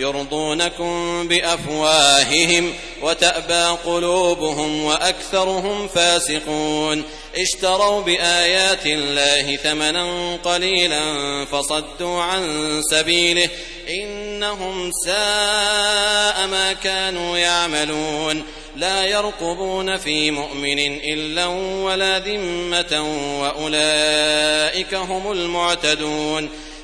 يرضونكم بأفواههم وتأبى قلوبهم وأكثرهم فاسقون. اشتروا بآيات الله ثمنا قليلا فصدوا عن سبيله إنهم ساء ما كانوا يعملون. لا يرقبون في مؤمن إلا ولا ذمة وأولئك هم المعتدون.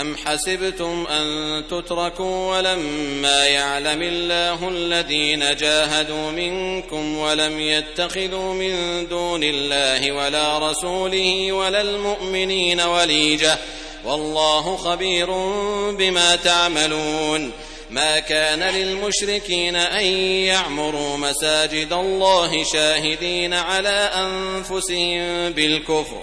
أم حسبتم أن تتركوا ولما يعلم الله الذين جاهدوا منكم ولم يتخذوا من دون الله ولا رسوله ولا المؤمنين وليجة والله خبير بما تعملون ما كان للمشركين أن يعمروا مساجد الله شاهدين على أنفسهم بالكفر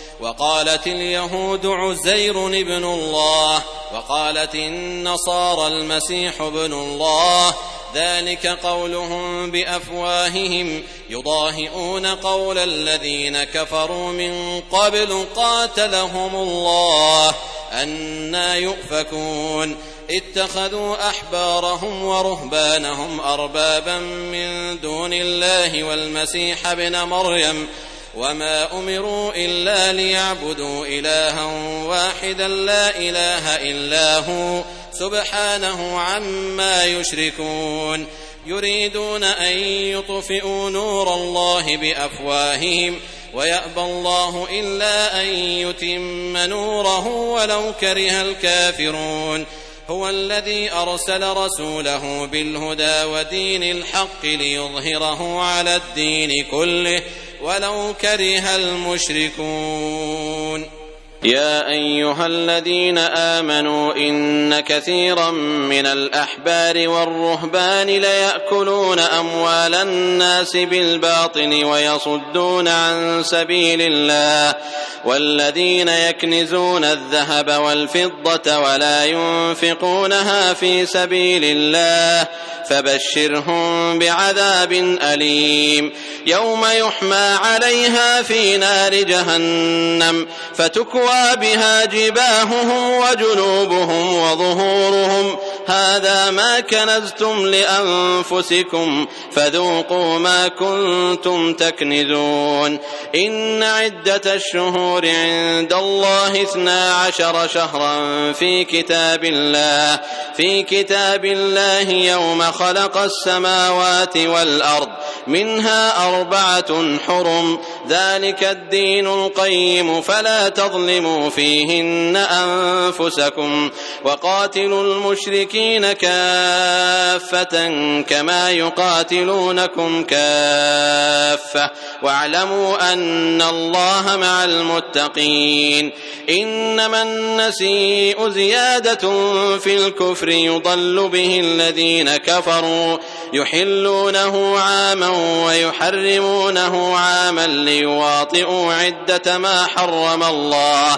وقالت اليهود عزير ابن الله وقالت النصارى المسيح ابن الله ذلك قولهم بأفواههم يضاهئون قول الذين كفروا من قبل قاتلهم الله أنا يؤفكون. اتخذوا أحبارهم ورهبانهم أربابا من دون الله والمسيح ابن مريم وما امروا الا ليعبدوا الها واحدا لا اله الا هو سبحانه عما يشركون يريدون ان يطفئوا نور الله بافواههم ويابى الله الا ان يتم نوره ولو كره الكافرون هو الذي ارسل رسوله بالهدى ودين الحق ليظهره على الدين كله ولو كره المشركون يا أيها الذين آمنوا إن كثيرا من الأحبار والرهبان ليأكلون أموال الناس بالباطل ويصدون عن سبيل الله والذين يكنزون الذهب والفضة ولا ينفقونها في سبيل الله فبشرهم بعذاب أليم يوم يحمى عليها في نار جهنم فتكوى بها جباههم وجنوبهم وظهورهم هذا ما كنزتم لأنفسكم فذوقوا ما كنتم تكنزون. إن عدة الشهور عند الله اثنا عشر شهرا في كتاب الله في كتاب الله يوم خلق السماوات والأرض منها أربعة حرم. ذلك الدين القيم فلا تظلموا فيهن أنفسكم. وقاتلوا المشركين كافة كما يقاتلونكم كافة واعلموا أن الله مع المتقين إنما النسيء زيادة في الكفر يضل به الذين كفروا يحلونه عاما ويحرمونه عاما ليواطئوا عدة ما حرم الله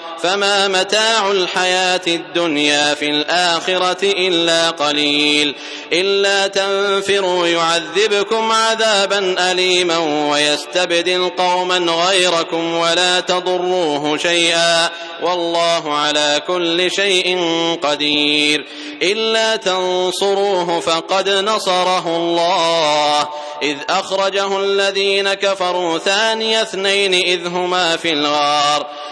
فما متاع الحياة الدنيا في الآخرة إلا قليل. إلا تنفروا يعذبكم عذابا أليما ويستبدل قوما غيركم ولا تضروه شيئا. والله على كل شيء قدير. إلا تنصروه فقد نصره الله. إذ أخرجه الذين كفروا ثاني اثنين إذ هما في الغار.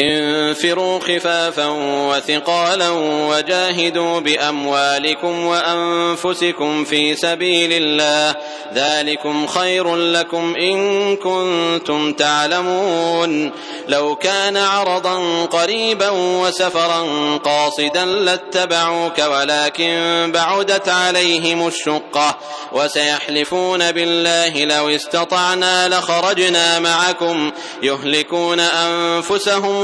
انفروا خفافا وثقالا وجاهدوا بأموالكم وأنفسكم في سبيل الله. ذلكم خير لكم إن كنتم تعلمون. لو كان عرضا قريبا وسفرا قاصدا لاتبعوك ولكن بعدت عليهم الشقة. وسيحلفون بالله لو استطعنا لخرجنا معكم. يهلكون أنفسهم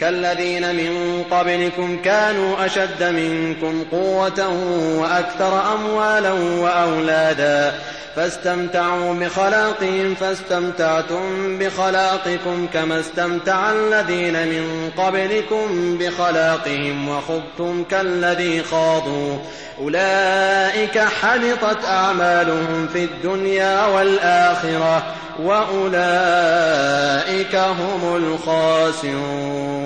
كالذين من قبلكم كانوا أشد منكم قوة وأكثر أموالا وأولادا فاستمتعوا بخلاقهم فاستمتعتم بخلاقكم كما استمتع الذين من قبلكم بخلاقهم وخضتم كالذي خاضوا. أولئك حبطت أعمالهم في الدنيا والآخرة وأولئك هم الخاسرون.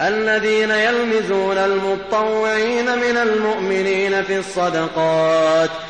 الذين يلمزون المطوعين من المؤمنين في الصدقات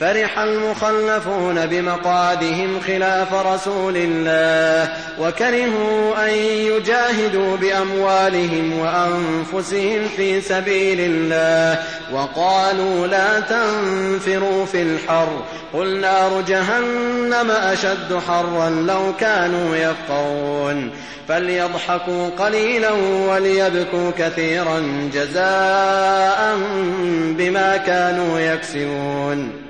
فرح المخلفون بمقعدهم خلاف رسول الله وكرهوا أن يجاهدوا بأموالهم وأنفسهم في سبيل الله وقالوا لا تنفروا في الحر قل نار جهنم أشد حرا لو كانوا يفقهون. فليضحكوا قليلا وليبكوا كثيرا جزاء بما كانوا يكسبون.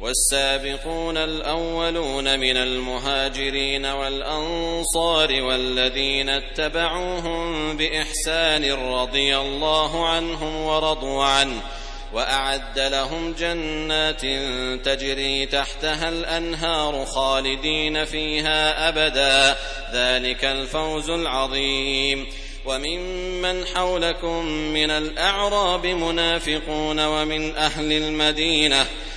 والسابقون الأولون من المهاجرين والأنصار والذين اتبعوهم بإحسان رضي الله عنهم ورضوا عنه وأعد لهم جنات تجري تحتها الأنهار خالدين فيها أبدا. ذلك الفوز العظيم. وممن حولكم من الأعراب منافقون ومن أهل المدينة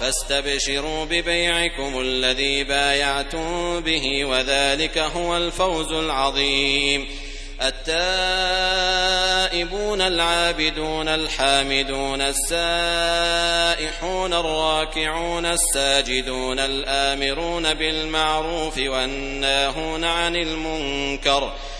فاستبشروا ببيعكم الذي بايعتم به وذلك هو الفوز العظيم. التائبون العابدون الحامدون السائحون الراكعون الساجدون الآمرون بالمعروف والناهون عن المنكر